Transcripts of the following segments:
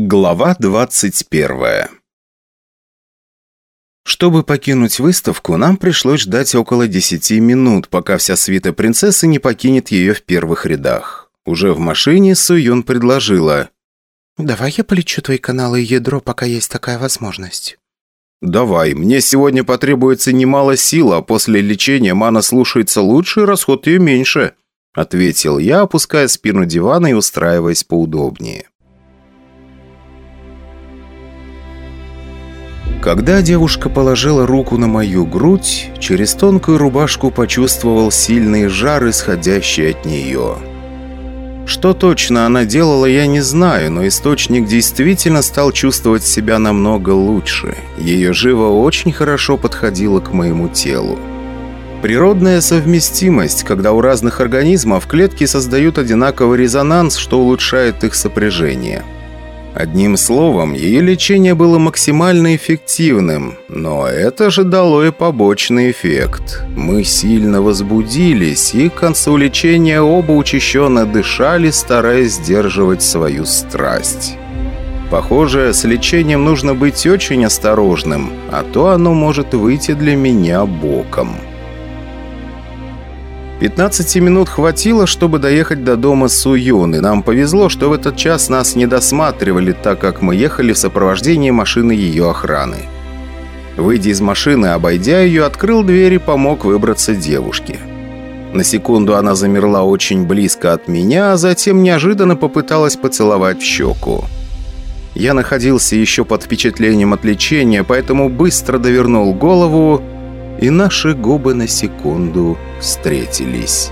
Глава 21 Чтобы покинуть выставку, нам пришлось ждать около 10 минут, пока вся свита принцессы не покинет ее в первых рядах. Уже в машине Суюн предложила. «Давай я полечу твои каналы и ядро, пока есть такая возможность». «Давай, мне сегодня потребуется немало сил, а после лечения мана слушается лучше, расход ее меньше», ответил я, опуская спину дивана и устраиваясь поудобнее. Когда девушка положила руку на мою грудь, через тонкую рубашку почувствовал сильный жар, исходящий от нее. Что точно она делала, я не знаю, но источник действительно стал чувствовать себя намного лучше. Ее живо очень хорошо подходила к моему телу. Природная совместимость, когда у разных организмов клетки создают одинаковый резонанс, что улучшает их сопряжение – Одним словом, ее лечение было максимально эффективным, но это же дало и побочный эффект. Мы сильно возбудились, и к концу лечения оба учащенно дышали, стараясь сдерживать свою страсть. Похоже, с лечением нужно быть очень осторожным, а то оно может выйти для меня боком. 15 минут хватило, чтобы доехать до дома Суюн, и нам повезло, что в этот час нас не досматривали, так как мы ехали в сопровождении машины ее охраны. Выйдя из машины, обойдя ее, открыл дверь и помог выбраться девушке. На секунду она замерла очень близко от меня, а затем неожиданно попыталась поцеловать в щеку. Я находился еще под впечатлением от лечения, поэтому быстро довернул голову и наши губы на секунду встретились.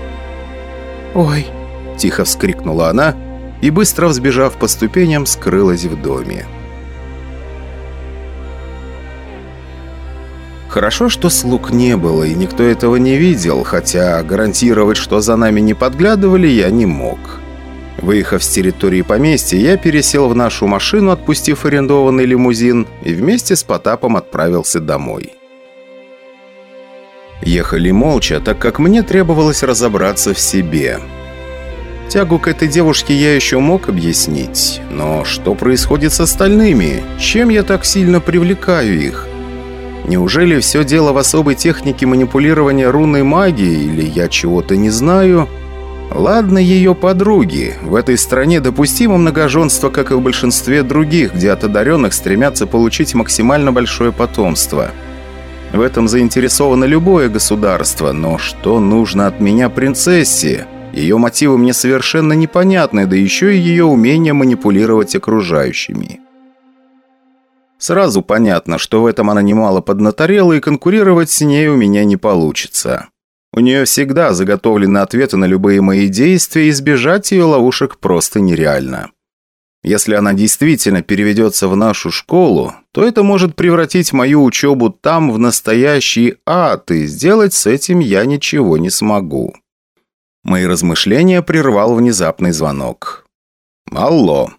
«Ой!» – тихо вскрикнула она и, быстро взбежав по ступеням, скрылась в доме. Хорошо, что слуг не было, и никто этого не видел, хотя гарантировать, что за нами не подглядывали, я не мог. Выехав с территории поместья, я пересел в нашу машину, отпустив арендованный лимузин, и вместе с Потапом отправился домой. Ехали молча, так как мне требовалось разобраться в себе. Тягу к этой девушке я еще мог объяснить, но что происходит с остальными? Чем я так сильно привлекаю их? Неужели все дело в особой технике манипулирования рунной магией, или я чего-то не знаю? Ладно, ее подруги. В этой стране допустимо многоженство, как и в большинстве других, где от одаренных стремятся получить максимально большое потомство – в этом заинтересовано любое государство, но что нужно от меня принцессе? Ее мотивы мне совершенно непонятны, да еще и ее умение манипулировать окружающими. Сразу понятно, что в этом она немало поднаторела, и конкурировать с ней у меня не получится. У нее всегда заготовлены ответы на любые мои действия, и избежать ее ловушек просто нереально. Если она действительно переведется в нашу школу, то это может превратить мою учебу там в настоящий ад, и сделать с этим я ничего не смогу. Мои размышления прервал внезапный звонок. «Алло.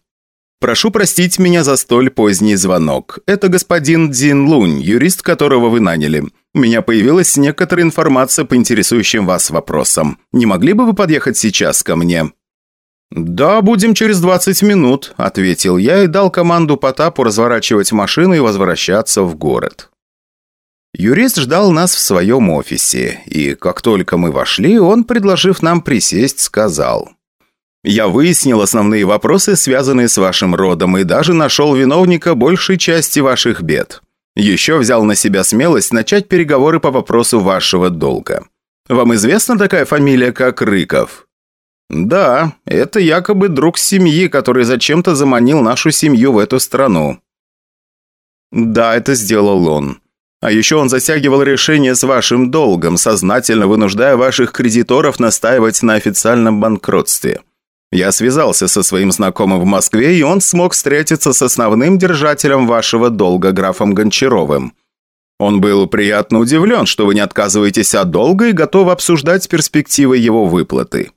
Прошу простить меня за столь поздний звонок. Это господин Дзин Лунь, юрист, которого вы наняли. У меня появилась некоторая информация по интересующим вас вопросам. Не могли бы вы подъехать сейчас ко мне?» «Да, будем через 20 минут», – ответил я и дал команду Потапу разворачивать машину и возвращаться в город. Юрист ждал нас в своем офисе, и как только мы вошли, он, предложив нам присесть, сказал. «Я выяснил основные вопросы, связанные с вашим родом, и даже нашел виновника большей части ваших бед. Еще взял на себя смелость начать переговоры по вопросу вашего долга. Вам известна такая фамилия, как Рыков?» «Да, это якобы друг семьи, который зачем-то заманил нашу семью в эту страну». «Да, это сделал он. А еще он затягивал решение с вашим долгом, сознательно вынуждая ваших кредиторов настаивать на официальном банкротстве. Я связался со своим знакомым в Москве, и он смог встретиться с основным держателем вашего долга, графом Гончаровым. Он был приятно удивлен, что вы не отказываетесь от долга и готовы обсуждать перспективы его выплаты».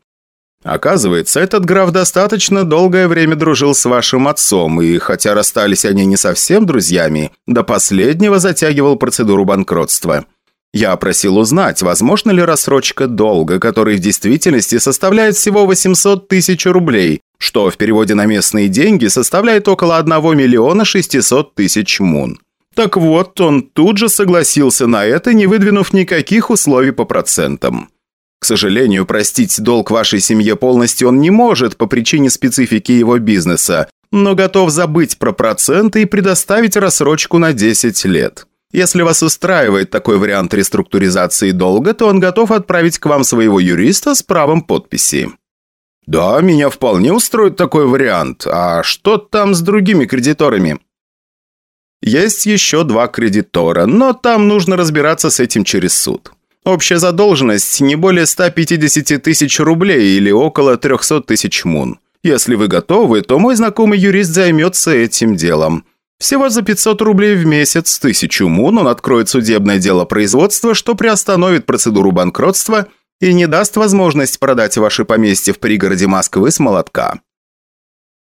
Оказывается, этот граф достаточно долгое время дружил с вашим отцом, и хотя расстались они не совсем друзьями, до последнего затягивал процедуру банкротства. Я просил узнать, возможно ли рассрочка долга, который в действительности составляет всего 800 тысяч рублей, что в переводе на местные деньги составляет около 1 миллиона 600 тысяч мун. Так вот, он тут же согласился на это, не выдвинув никаких условий по процентам. К сожалению, простить долг вашей семье полностью он не может по причине специфики его бизнеса, но готов забыть про проценты и предоставить рассрочку на 10 лет. Если вас устраивает такой вариант реструктуризации долга, то он готов отправить к вам своего юриста с правом подписи. «Да, меня вполне устроит такой вариант. А что там с другими кредиторами?» Есть еще два кредитора, но там нужно разбираться с этим через суд. Общая задолженность не более 150 тысяч рублей или около 300 тысяч мун. Если вы готовы, то мой знакомый юрист займется этим делом. Всего за 500 рублей в месяц, тысячу мун, он откроет судебное дело производства, что приостановит процедуру банкротства и не даст возможность продать ваше поместье в пригороде Москвы с молотка.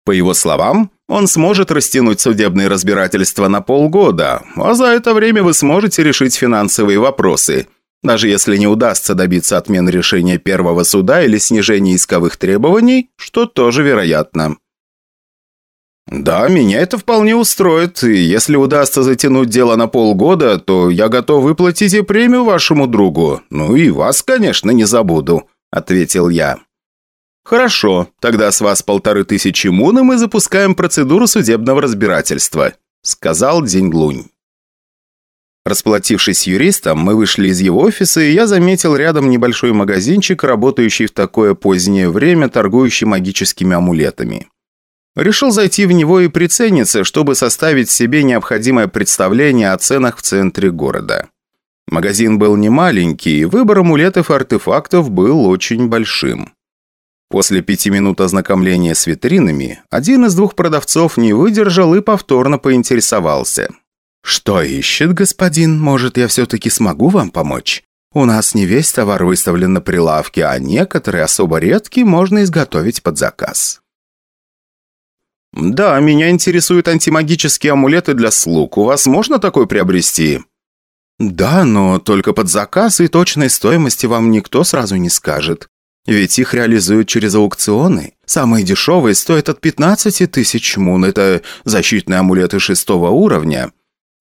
По его словам, он сможет растянуть судебные разбирательства на полгода, а за это время вы сможете решить финансовые вопросы, даже если не удастся добиться отмены решения первого суда или снижения исковых требований, что тоже вероятно. «Да, меня это вполне устроит, и если удастся затянуть дело на полгода, то я готов выплатить и премию вашему другу. Ну и вас, конечно, не забуду», — ответил я. «Хорошо, тогда с вас полторы тысячи мун, и мы запускаем процедуру судебного разбирательства», — сказал Деньглунь. Расплатившись юристом, мы вышли из его офиса, и я заметил рядом небольшой магазинчик, работающий в такое позднее время, торгующий магическими амулетами. Решил зайти в него и прицениться, чтобы составить себе необходимое представление о ценах в центре города. Магазин был не маленький, и выбор амулетов и артефактов был очень большим. После пяти минут ознакомления с витринами, один из двух продавцов не выдержал и повторно поинтересовался. «Что ищет господин? Может, я все-таки смогу вам помочь? У нас не весь товар выставлен на прилавке, а некоторые особо редкие можно изготовить под заказ». «Да, меня интересуют антимагические амулеты для слуг. У вас можно такой приобрести?» «Да, но только под заказ и точной стоимости вам никто сразу не скажет. Ведь их реализуют через аукционы. Самые дешевые стоят от 15 тысяч мун. Это защитные амулеты шестого уровня.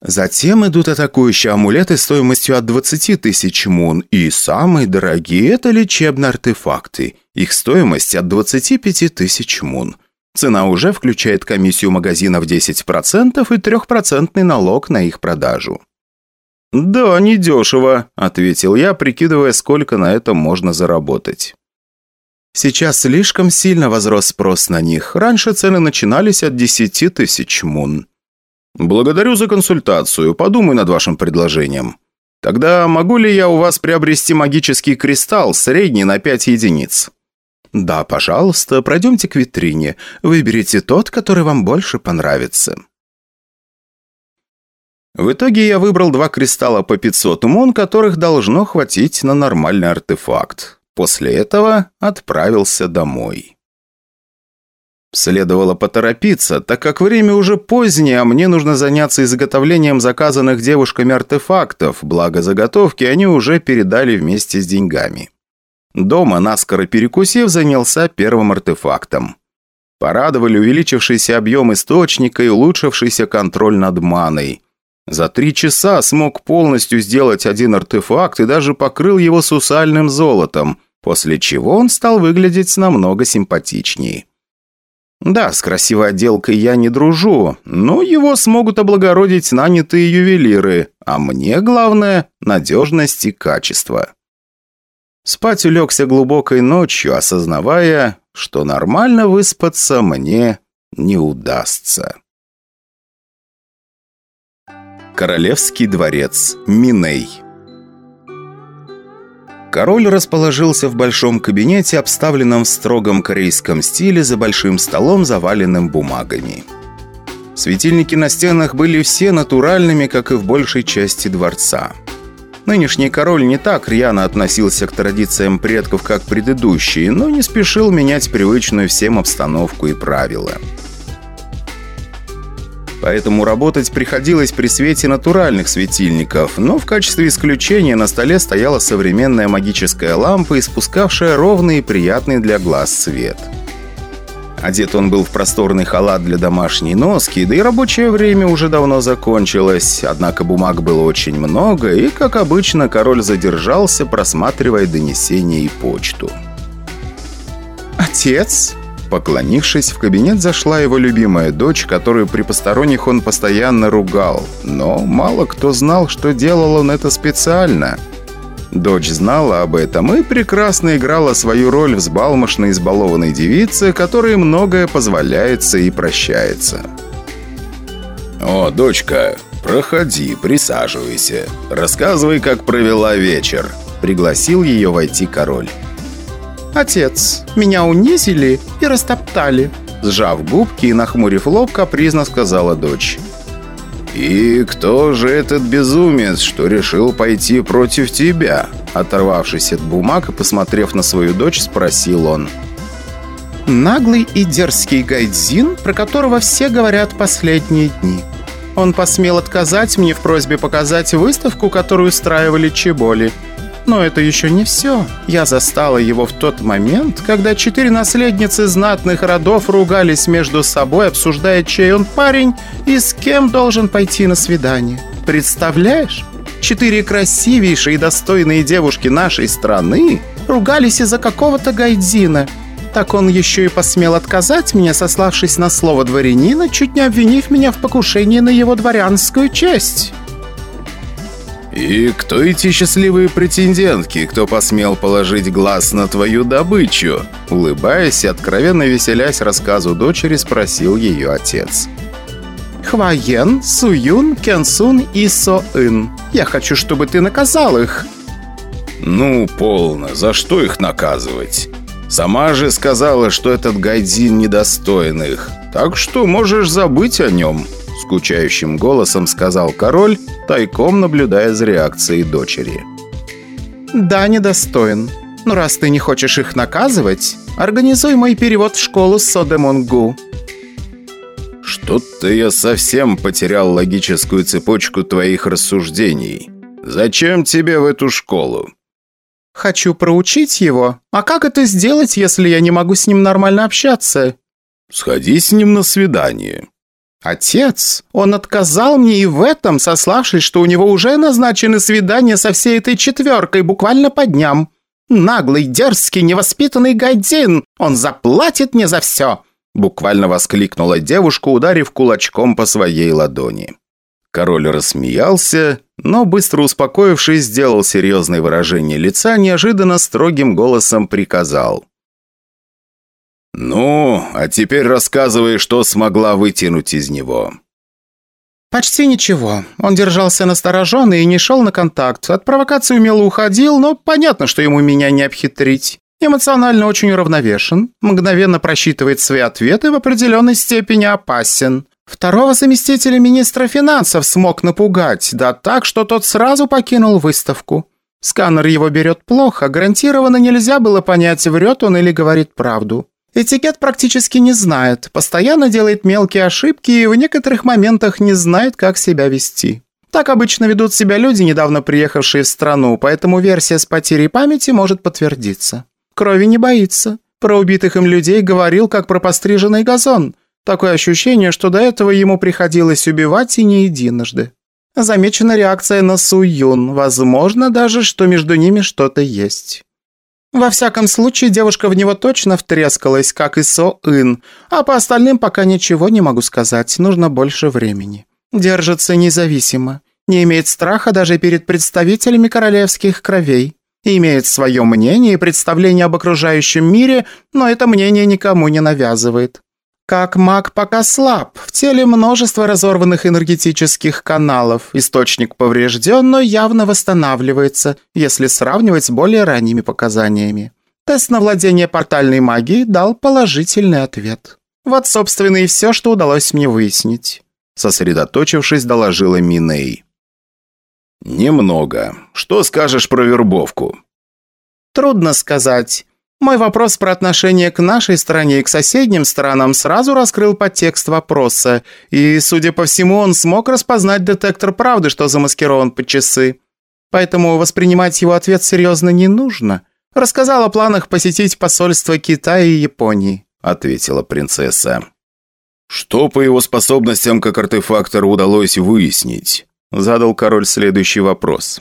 Затем идут атакующие амулеты стоимостью от 20 тысяч мун. И самые дорогие – это лечебные артефакты. Их стоимость от 25 тысяч мун. Цена уже включает комиссию магазина в 10% и 3% налог на их продажу. «Да, недешево», – ответил я, прикидывая, сколько на этом можно заработать. Сейчас слишком сильно возрос спрос на них. Раньше цены начинались от 10 тысяч мун. Благодарю за консультацию. Подумай над вашим предложением. Тогда могу ли я у вас приобрести магический кристалл, средний на 5 единиц? Да, пожалуйста, пройдемте к витрине. Выберите тот, который вам больше понравится. В итоге я выбрал два кристалла по 500 мун, которых должно хватить на нормальный артефакт. После этого отправился домой. Следовало поторопиться, так как время уже позднее, а мне нужно заняться изготовлением заказанных девушками артефактов, благо заготовки они уже передали вместе с деньгами. Дома, наскоро перекусив, занялся первым артефактом. Порадовали увеличившийся объем источника и улучшившийся контроль над маной. За три часа смог полностью сделать один артефакт и даже покрыл его сусальным золотом, после чего он стал выглядеть намного симпатичнее. Да, с красивой отделкой я не дружу, но его смогут облагородить нанятые ювелиры, а мне главное – надежность и качество. Спать улегся глубокой ночью, осознавая, что нормально выспаться мне не удастся. Королевский дворец. Миней. Король расположился в большом кабинете, обставленном в строгом корейском стиле за большим столом, заваленным бумагами. Светильники на стенах были все натуральными, как и в большей части дворца. Нынешний король не так рьяно относился к традициям предков, как предыдущий, но не спешил менять привычную всем обстановку и правила поэтому работать приходилось при свете натуральных светильников, но в качестве исключения на столе стояла современная магическая лампа, испускавшая ровный и приятный для глаз свет. Одет он был в просторный халат для домашней носки, да и рабочее время уже давно закончилось, однако бумаг было очень много, и, как обычно, король задержался, просматривая донесения и почту. «Отец?» Поклонившись, в кабинет зашла его любимая дочь, которую при посторонних он постоянно ругал. Но мало кто знал, что делал он это специально – Дочь знала об этом и прекрасно играла свою роль взбалмошной избалованной девицы, которой многое позволяется и прощается. «О, дочка, проходи, присаживайся. Рассказывай, как провела вечер», — пригласил ее войти король. «Отец, меня унизили и растоптали», — сжав губки и нахмурив лоб, капризно сказала дочь. «И кто же этот безумец, что решил пойти против тебя?» Оторвавшись от бумаг и посмотрев на свою дочь, спросил он. «Наглый и дерзкий гайдзин, про которого все говорят последние дни. Он посмел отказать мне в просьбе показать выставку, которую устраивали Чеболи. Но это еще не все. Я застала его в тот момент, когда четыре наследницы знатных родов ругались между собой, обсуждая, чей он парень и с кем должен пойти на свидание. Представляешь? Четыре красивейшие и достойные девушки нашей страны ругались из-за какого-то гайдзина. Так он еще и посмел отказать мне, сославшись на слово дворянина, чуть не обвинив меня в покушении на его дворянскую честь». «И кто эти счастливые претендентки, кто посмел положить глаз на твою добычу?» Улыбаясь и откровенно веселясь рассказу дочери, спросил ее отец. «Хваен, Суюн, Кенсун и Соын. Я хочу, чтобы ты наказал их». «Ну, полно. За что их наказывать? Сама же сказала, что этот Гайдзин недостоин их. Так что можешь забыть о нем», — скучающим голосом сказал король, тайком наблюдая за реакцией дочери. «Да, недостоин. Но раз ты не хочешь их наказывать, организуй мой перевод в школу Содемонгу». «Что-то я совсем потерял логическую цепочку твоих рассуждений. Зачем тебе в эту школу?» «Хочу проучить его. А как это сделать, если я не могу с ним нормально общаться?» «Сходи с ним на свидание. «Отец, он отказал мне и в этом, сославшись, что у него уже назначены свидания со всей этой четверкой буквально по дням. Наглый, дерзкий, невоспитанный Гайдин! Он заплатит мне за все!» Буквально воскликнула девушка, ударив кулачком по своей ладони. Король рассмеялся, но, быстро успокоившись, сделал серьезное выражение лица, неожиданно строгим голосом приказал. «Ну, а теперь рассказывай, что смогла вытянуть из него». «Почти ничего. Он держался настороженно и не шел на контакт. От провокации умело уходил, но понятно, что ему меня не обхитрить. Эмоционально очень уравновешен, мгновенно просчитывает свои ответы в определенной степени опасен. Второго заместителя министра финансов смог напугать, да так, что тот сразу покинул выставку. Сканер его берет плохо, гарантированно нельзя было понять, врет он или говорит правду. Этикет практически не знает, постоянно делает мелкие ошибки и в некоторых моментах не знает, как себя вести. Так обычно ведут себя люди, недавно приехавшие в страну, поэтому версия с потерей памяти может подтвердиться. Крови не боится. Про убитых им людей говорил, как про постриженный газон. Такое ощущение, что до этого ему приходилось убивать и не единожды. Замечена реакция на Суюн. Возможно даже, что между ними что-то есть. Во всяком случае, девушка в него точно втрескалась, как и Со-Ин, а по остальным пока ничего не могу сказать, нужно больше времени. Держится независимо, не имеет страха даже перед представителями королевских кровей. Имеет свое мнение и представление об окружающем мире, но это мнение никому не навязывает. Как маг пока слаб, в теле множество разорванных энергетических каналов, источник поврежден, но явно восстанавливается, если сравнивать с более ранними показаниями. Тест на владение портальной магией дал положительный ответ. Вот, собственно, и все, что удалось мне выяснить. Сосредоточившись, доложила Миней. «Немного. Что скажешь про вербовку?» «Трудно сказать. Мой вопрос про отношение к нашей стране и к соседним странам сразу раскрыл подтекст вопроса, и, судя по всему, он смог распознать детектор правды, что замаскирован под часы. Поэтому воспринимать его ответ серьезно не нужно. Рассказал о планах посетить посольства Китая и Японии. ответила принцесса. «Что по его способностям как артефактору удалось выяснить?» Задал король следующий вопрос.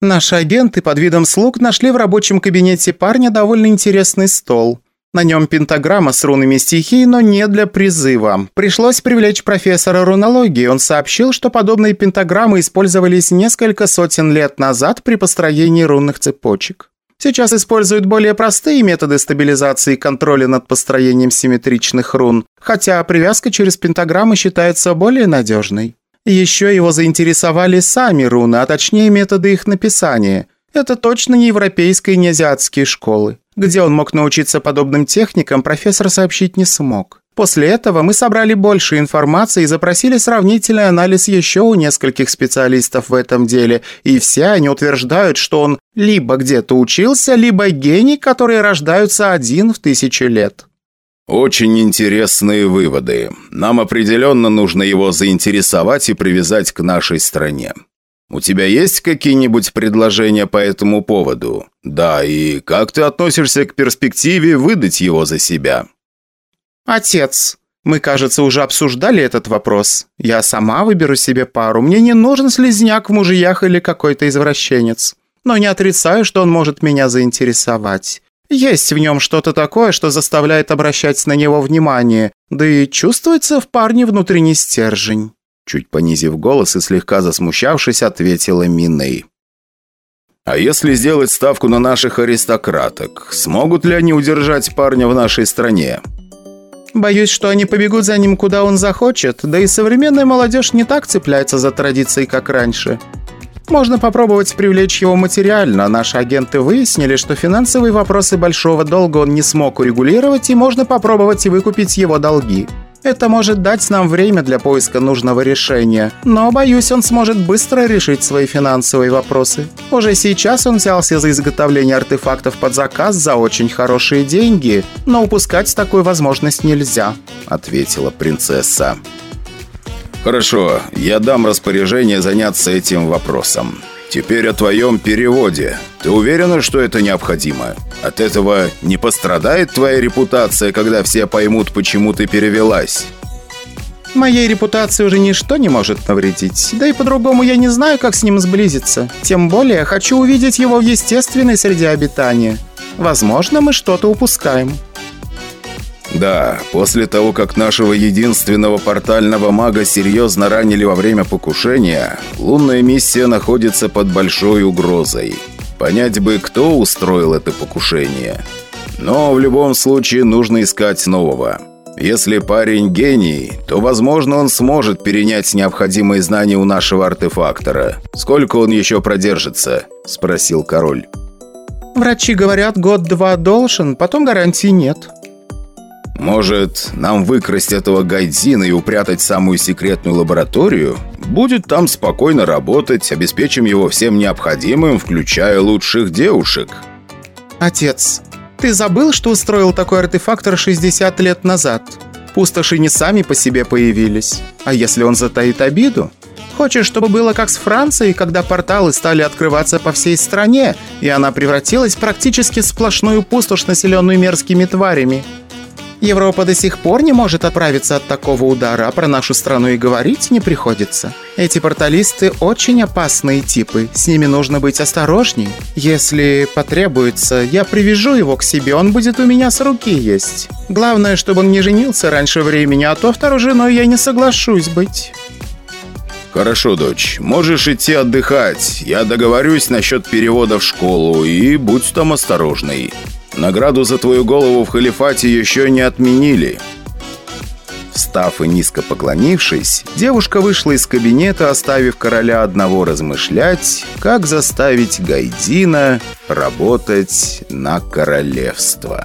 Наши агенты под видом слуг нашли в рабочем кабинете парня довольно интересный стол. На нем пентаграмма с рунами стихий, но не для призыва. Пришлось привлечь профессора рунологии. Он сообщил, что подобные пентаграммы использовались несколько сотен лет назад при построении рунных цепочек. Сейчас используют более простые методы стабилизации и контроля над построением симметричных рун, хотя привязка через пентаграммы считается более надежной. Еще его заинтересовали сами руны, а точнее методы их написания. Это точно не европейские, не азиатские школы. Где он мог научиться подобным техникам, профессор сообщить не смог. После этого мы собрали больше информации и запросили сравнительный анализ еще у нескольких специалистов в этом деле, и все они утверждают, что он либо где-то учился, либо гений, которые рождаются один в тысячу лет. «Очень интересные выводы. Нам определенно нужно его заинтересовать и привязать к нашей стране. У тебя есть какие-нибудь предложения по этому поводу? Да, и как ты относишься к перспективе выдать его за себя?» «Отец, мы, кажется, уже обсуждали этот вопрос. Я сама выберу себе пару. Мне не нужен слезняк в мужьях или какой-то извращенец. Но не отрицаю, что он может меня заинтересовать. Есть в нем что-то такое, что заставляет обращать на него внимание, да и чувствуется в парне внутренний стержень». Чуть понизив голос и слегка засмущавшись, ответила Миней. «А если сделать ставку на наших аристократок, смогут ли они удержать парня в нашей стране?» Боюсь, что они побегут за ним, куда он захочет, да и современная молодежь не так цепляется за традиции, как раньше. Можно попробовать привлечь его материально. Наши агенты выяснили, что финансовые вопросы большого долга он не смог урегулировать, и можно попробовать выкупить его долги. Это может дать нам время для поиска нужного решения, но, боюсь, он сможет быстро решить свои финансовые вопросы. Уже сейчас он взялся за изготовление артефактов под заказ за очень хорошие деньги, но упускать такую возможность нельзя», — ответила принцесса. «Хорошо, я дам распоряжение заняться этим вопросом. Теперь о твоем переводе. Ты уверена, что это необходимо? От этого не пострадает твоя репутация, когда все поймут, почему ты перевелась?» Моей репутации уже ничто не может навредить. Да и по-другому я не знаю, как с ним сблизиться. Тем более, хочу увидеть его в естественной среде обитания. Возможно, мы что-то упускаем. Да, после того, как нашего единственного портального мага серьезно ранили во время покушения, лунная миссия находится под большой угрозой. Понять бы, кто устроил это покушение. Но в любом случае нужно искать нового. Если парень гений, то, возможно, он сможет перенять необходимые знания у нашего артефактора. Сколько он еще продержится?» – спросил король. «Врачи говорят, год-два должен, потом гарантии нет», может, нам выкрасть этого Гайдзина и упрятать самую секретную лабораторию? Будет там спокойно работать, обеспечим его всем необходимым, включая лучших девушек. Отец, ты забыл, что устроил такой артефактор 60 лет назад? Пустоши не сами по себе появились. А если он затаит обиду? Хочешь, чтобы было как с Францией, когда порталы стали открываться по всей стране, и она превратилась практически в сплошную пустошь, населенную мерзкими тварями? Европа до сих пор не может оправиться от такого удара, а про нашу страну и говорить не приходится. Эти порталисты очень опасные типы, с ними нужно быть осторожней. Если потребуется, я привяжу его к себе, он будет у меня с руки есть. Главное, чтобы он не женился раньше времени, а то второй женой я не соглашусь быть». «Хорошо, дочь, можешь идти отдыхать. Я договорюсь насчет перевода в школу и будь там осторожный». Награду за твою голову в халифате еще не отменили». Встав и низко поклонившись, девушка вышла из кабинета, оставив короля одного размышлять, как заставить Гайдина работать на королевство.